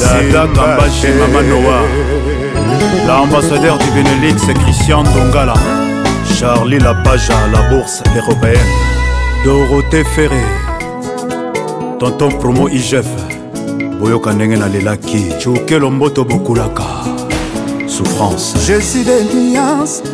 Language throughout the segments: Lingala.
Dada Kambashi Mama Noa L'ambassadeur du Benelux Christian Dongala Charlie Lapaja La Bourse Européenne Dorothée Ferré Tonton Promo IGF boyoka ndenge nalelaki cukelo mboto bokulaka souffrance je suis de nuance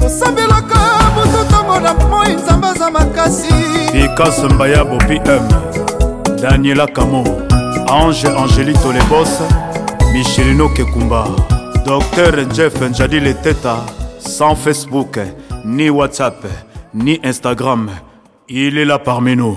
tosambelaka butu ntongo na moi nzambe aza makasi pikas mbayabo pm daniela kamo ange angelito lebos michelino kekumba dr jeff njadi leteta sans facebook ni whatsapp ni instagram il est là parmi nous